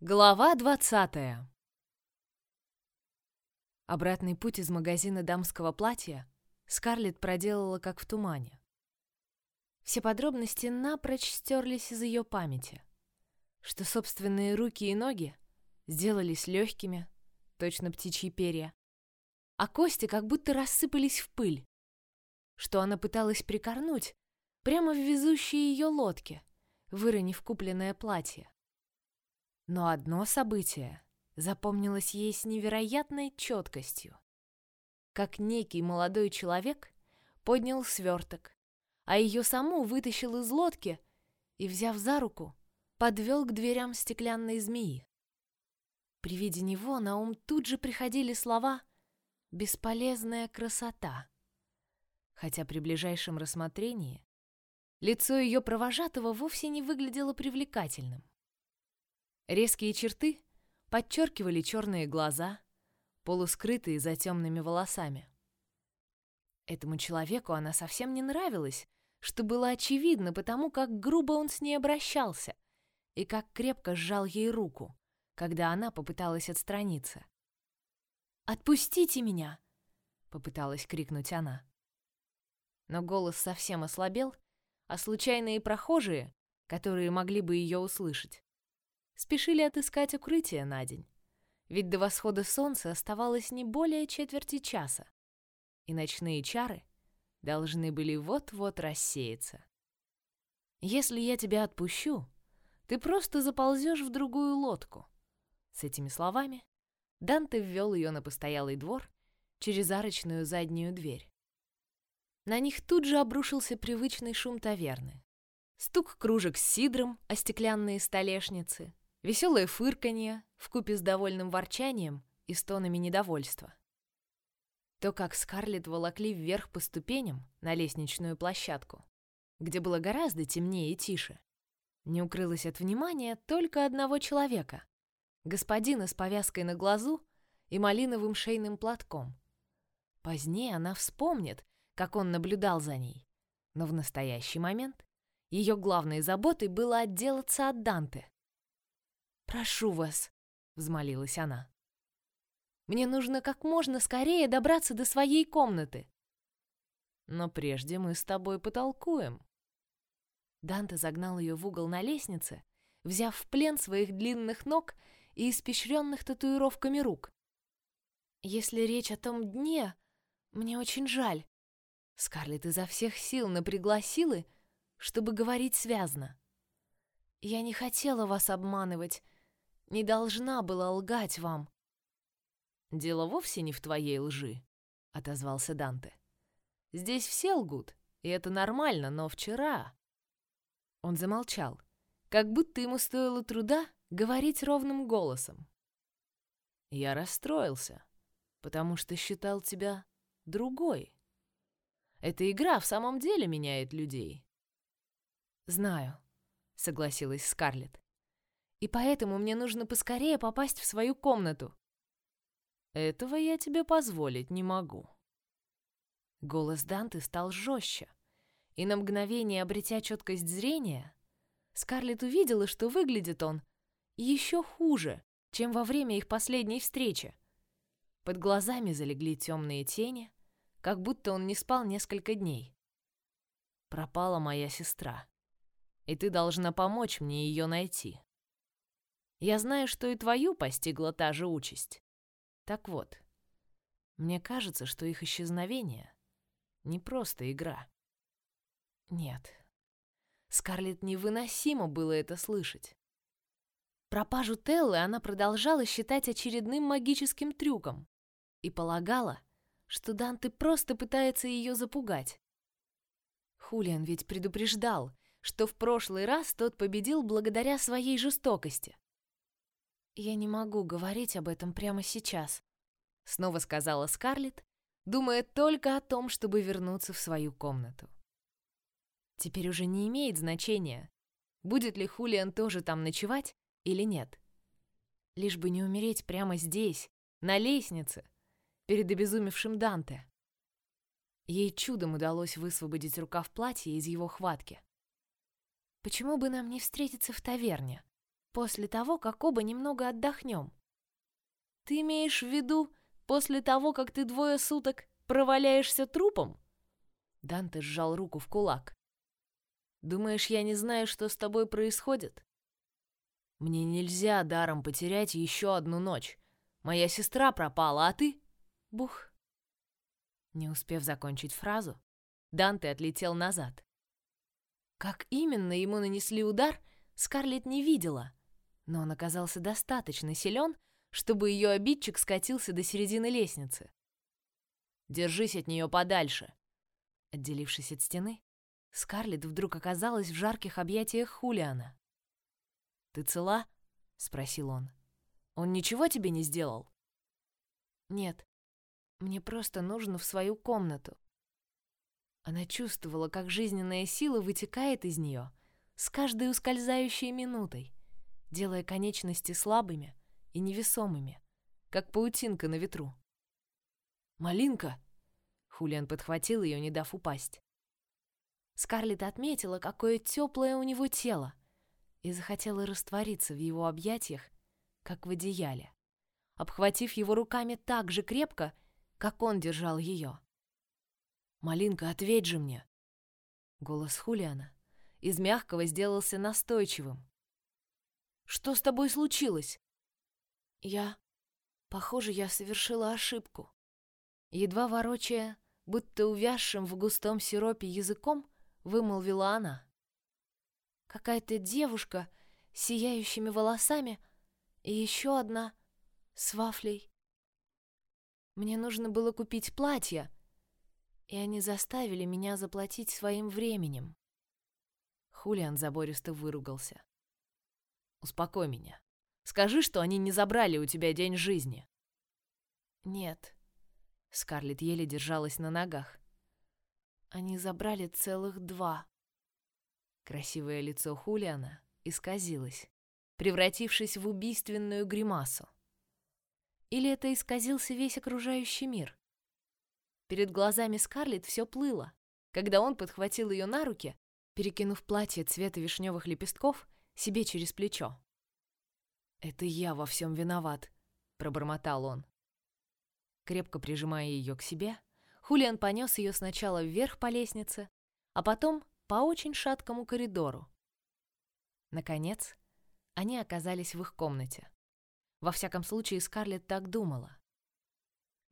Глава двадцатая. Обратный путь из магазина дамского платья Скарлетт проделала как в тумане. Все подробности напрочь стерлись из ее памяти, что собственные руки и ноги сделались легкими, точно птичьи перья, а кости как будто рассыпались в пыль, что она пыталась прикорнуть прямо в везущей ее лодке, выронив купленное платье. Но одно событие запомнилось ей с невероятной четкостью. Как некий молодой человек поднял сверток, а ее саму вытащил из лодки и, взяв за руку, подвел к дверям стеклянной змеи. При виде него на ум тут же приходили слова «бесполезная красота», хотя при ближайшем рассмотрении лицо ее провожатого вовсе не выглядело привлекательным. Резкие черты подчеркивали черные глаза, полускрытые за темными волосами. Этому человеку она совсем не нравилась, что было очевидно потому, как грубо он с ней обращался и как крепко сжал ей руку, когда она попыталась отстраниться. «Отпустите меня!» — попыталась крикнуть она. Но голос совсем ослабел, а случайные прохожие, которые могли бы ее услышать, спешили отыскать укрытие на день, ведь до восхода солнца оставалось не более четверти часа, и ночные чары должны были вот-вот рассеяться. Если я тебя отпущу, ты просто заползешь в другую лодку. С этими словами Данте ввел ее на постоялый двор через арочную заднюю дверь. На них тут же обрушился привычный шум таверны. Стук кружек с сидром о стеклянные столешницы, Веселое фырканье вкупе с довольным ворчанием и стонами недовольства. То, как Скарлетт волокли вверх по ступеням на лестничную площадку, где было гораздо темнее и тише, не укрылось от внимания только одного человека — господина с повязкой на глазу и малиновым шейным платком. Позднее она вспомнит, как он наблюдал за ней, но в настоящий момент ее главной заботой было отделаться от Данте. «Прошу вас», — взмолилась она. «Мне нужно как можно скорее добраться до своей комнаты». «Но прежде мы с тобой потолкуем». Данте загнал ее в угол на лестнице, взяв в плен своих длинных ног и испещренных татуировками рук. «Если речь о том дне, мне очень жаль». Скарлетт изо всех сил напрягла чтобы говорить связно. «Я не хотела вас обманывать не должна была лгать вам. Дело вовсе не в твоей лжи, отозвался Данте. Здесь все лгут, и это нормально, но вчера. Он замолчал, как будто ему стоило труда говорить ровным голосом. Я расстроился, потому что считал тебя другой. Эта игра в самом деле меняет людей. Знаю, согласилась Скарлетт и поэтому мне нужно поскорее попасть в свою комнату. Этого я тебе позволить не могу. Голос Данты стал жестче, и на мгновение обретя четкость зрения, Скарлетт увидела, что выглядит он еще хуже, чем во время их последней встречи. Под глазами залегли темные тени, как будто он не спал несколько дней. Пропала моя сестра, и ты должна помочь мне ее найти. Я знаю, что и твою постигла та же участь. Так вот, мне кажется, что их исчезновение не просто игра. Нет. Скарлетт невыносимо было это слышать. Пропажу Теллы она продолжала считать очередным магическим трюком и полагала, что Данте просто пытается ее запугать. Хулиан ведь предупреждал, что в прошлый раз тот победил благодаря своей жестокости. «Я не могу говорить об этом прямо сейчас», — снова сказала Скарлетт, думая только о том, чтобы вернуться в свою комнату. Теперь уже не имеет значения, будет ли Хулиан тоже там ночевать или нет. Лишь бы не умереть прямо здесь, на лестнице, перед обезумевшим Данте. Ей чудом удалось высвободить рукав платья из его хватки. Почему бы нам не встретиться в таверне? После того, как оба немного отдохнем. Ты имеешь в виду после того, как ты двое суток проваляешься трупом? Данте сжал руку в кулак. Думаешь, я не знаю, что с тобой происходит? Мне нельзя даром потерять еще одну ночь. Моя сестра пропала, а ты? Бух. Не успев закончить фразу, Данте отлетел назад. Как именно ему нанесли удар, Скарлетт не видела, но он оказался достаточно силен, чтобы ее обидчик скатился до середины лестницы. Держись от нее подальше. Отделившись от стены, Скарлетт вдруг оказалась в жарких объятиях Хулиана. Ты цела? – спросил он. Он ничего тебе не сделал? Нет. Мне просто нужно в свою комнату. Она чувствовала, как жизненная сила вытекает из нее с каждой ускользающей минутой, делая конечности слабыми и невесомыми, как паутинка на ветру. «Малинка!» Хулиан подхватил ее, не дав упасть. Скарлетт отметила, какое теплое у него тело, и захотела раствориться в его объятиях, как в одеяле, обхватив его руками так же крепко, как он держал ее. «Малинка, ответь же мне!» Голос Хулиана из мягкого сделался настойчивым. «Что с тобой случилось?» «Я... Похоже, я совершила ошибку». Едва ворочая, будто увязшим в густом сиропе языком, вымолвила она. Какая-то девушка с сияющими волосами и еще одна с вафлей. Мне нужно было купить платье, и они заставили меня заплатить своим временем. Хулиан забористо выругался. Успокой меня. Скажи, что они не забрали у тебя день жизни. Нет. Скарлетт еле держалась на ногах. Они забрали целых два. Красивое лицо Хулиана исказилось, превратившись в убийственную гримасу. Или это исказился весь окружающий мир? Перед глазами Скарлетт все плыло, когда он подхватил ее на руки, перекинув платье цвета вишневых лепестков себе через плечо. «Это я во всем виноват», — пробормотал он. Крепко прижимая ее к себе, Хулиан понес ее сначала вверх по лестнице, а потом по очень шаткому коридору. Наконец, они оказались в их комнате. Во всяком случае, Скарлетт так думала.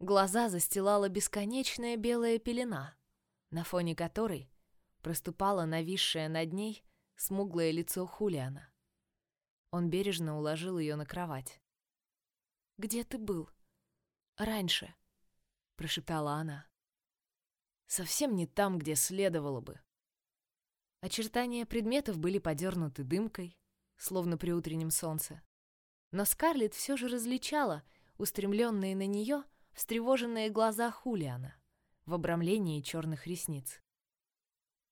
Глаза застилала бесконечная белая пелена, на фоне которой проступало нависшее над ней смуглое лицо Хулиана. Он бережно уложил ее на кровать. «Где ты был? Раньше?» — прошептала она совсем не там, где следовало бы. Очертания предметов были подернуты дымкой, словно при утреннем солнце. Но Скарлетт все же различала устремленные на нее встревоженные глаза Хулиана в обрамлении черных ресниц.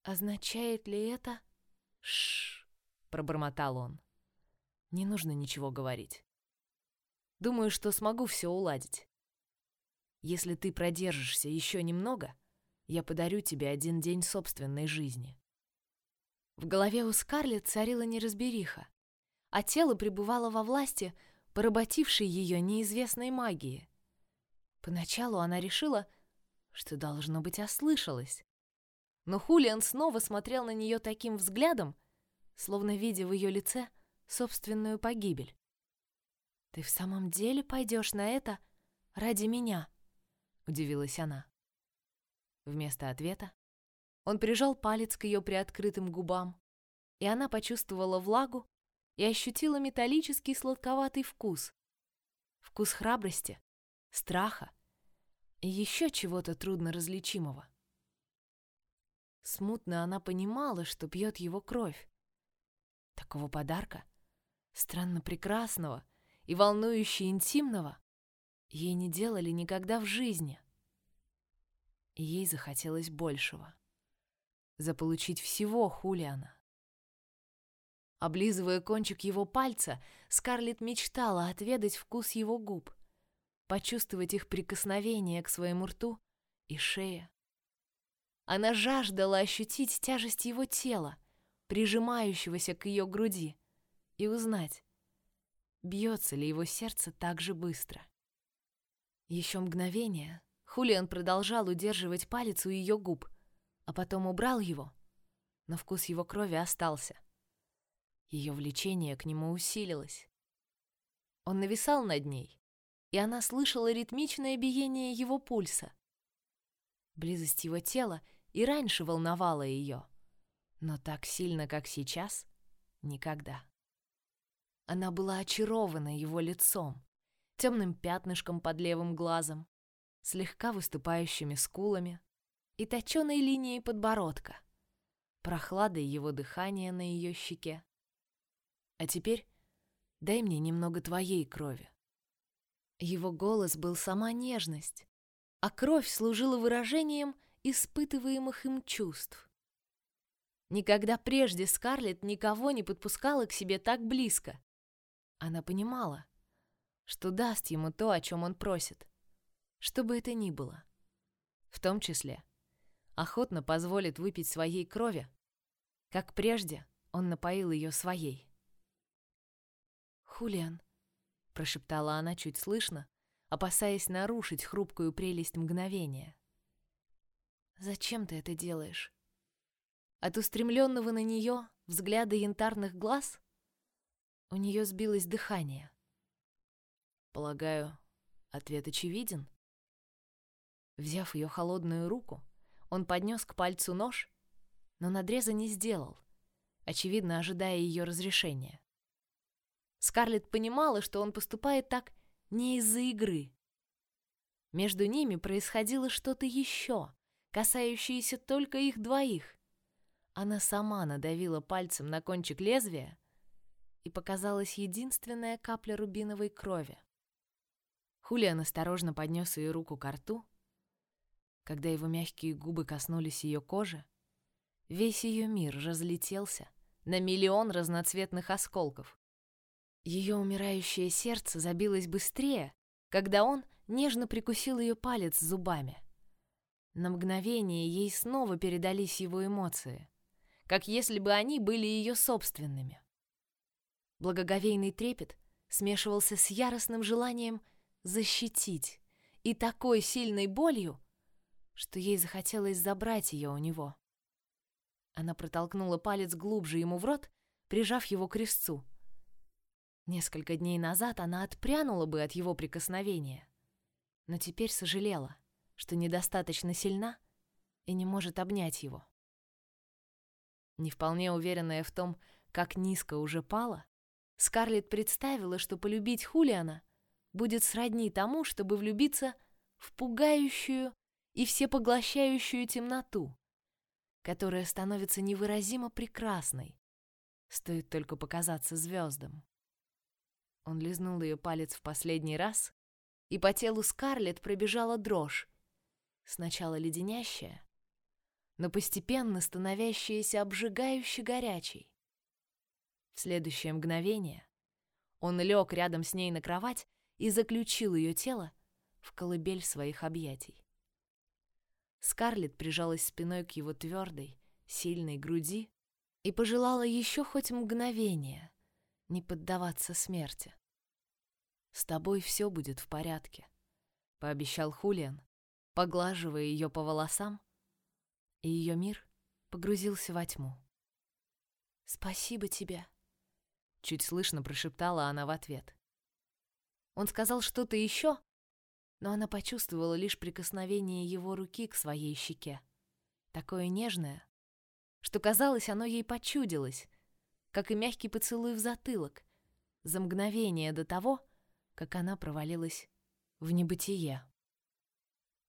«Означает ли это...» «Шш!» — пробормотал он. «Не нужно ничего говорить. Думаю, что смогу все уладить. Если ты продержишься еще немного, я подарю тебе один день собственной жизни. В голове у Скарлетт царила неразбериха, а тело пребывало во власти поработившей ее неизвестной магии. Поначалу она решила, что должно быть ослышалась, но Хулиан снова смотрел на нее таким взглядом, словно видя в ее лице собственную погибель. Ты в самом деле пойдешь на это ради меня? удивилась она. Вместо ответа он прижал палец к ее приоткрытым губам, и она почувствовала влагу и ощутила металлический сладковатый вкус. Вкус храбрости, страха и еще чего-то трудно различимого. Смутно она понимала, что пьет его кровь. Такого подарка, странно прекрасного и волнующе интимного, ей не делали никогда в жизни ей захотелось большего. Заполучить всего Хулиана. Облизывая кончик его пальца, Скарлетт мечтала отведать вкус его губ, почувствовать их прикосновение к своему рту и шее. Она жаждала ощутить тяжесть его тела, прижимающегося к ее груди, и узнать, бьется ли его сердце так же быстро. Еще мгновение Хулиан продолжал удерживать палец у ее губ, а потом убрал его, но вкус его крови остался. Ее влечение к нему усилилось. Он нависал над ней, и она слышала ритмичное биение его пульса. Близость его тела и раньше волновала ее, но так сильно, как сейчас, никогда. Она была очарована его лицом, темным пятнышком под левым глазом, слегка выступающими скулами и точеной линией подбородка, прохладой его дыхания на ее щеке. А теперь дай мне немного твоей крови. Его голос был сама нежность, а кровь служила выражением испытываемых им чувств. Никогда прежде Скарлетт никого не подпускала к себе так близко. Она понимала, что даст ему то, о чем он просит, что бы это ни было. В том числе, охотно позволит выпить своей крови, как прежде он напоил ее своей. «Хулиан», — прошептала она чуть слышно, опасаясь нарушить хрупкую прелесть мгновения. «Зачем ты это делаешь?» От устремленного на нее взгляда янтарных глаз у нее сбилось дыхание. Полагаю, ответ очевиден. Взяв ее холодную руку, он поднес к пальцу нож, но надреза не сделал, очевидно ожидая ее разрешения. Скарлетт понимала, что он поступает так не из-за игры. Между ними происходило что-то еще, касающееся только их двоих. Она сама надавила пальцем на кончик лезвия, и показалась единственная капля рубиновой крови. Хулиан осторожно поднес ее руку к рту. Когда его мягкие губы коснулись ее кожи, весь ее мир разлетелся на миллион разноцветных осколков. Ее умирающее сердце забилось быстрее, когда он нежно прикусил ее палец зубами. На мгновение ей снова передались его эмоции, как если бы они были ее собственными. Благоговейный трепет смешивался с яростным желанием защитить и такой сильной болью, что ей захотелось забрать ее у него. Она протолкнула палец глубже ему в рот, прижав его к резцу. Несколько дней назад она отпрянула бы от его прикосновения, но теперь сожалела, что недостаточно сильна и не может обнять его. Не вполне уверенная в том, как низко уже пала, Скарлетт представила, что полюбить Хулиана будет сродни тому, чтобы влюбиться в пугающую и всепоглощающую темноту, которая становится невыразимо прекрасной, стоит только показаться звездам. Он лизнул ее палец в последний раз, и по телу Скарлетт пробежала дрожь, сначала леденящая, но постепенно становящаяся обжигающе горячей. В следующее мгновение он лег рядом с ней на кровать и заключил ее тело в колыбель своих объятий. Скарлетт прижалась спиной к его твердой, сильной груди и пожелала еще хоть мгновение не поддаваться смерти. «С тобой все будет в порядке», — пообещал Хулиан, поглаживая ее по волосам, и ее мир погрузился во тьму. «Спасибо тебе», — чуть слышно прошептала она в ответ. Он сказал что-то еще, но она почувствовала лишь прикосновение его руки к своей щеке, такое нежное, что казалось, оно ей почудилось, как и мягкий поцелуй в затылок, за мгновение до того, как она провалилась в небытие.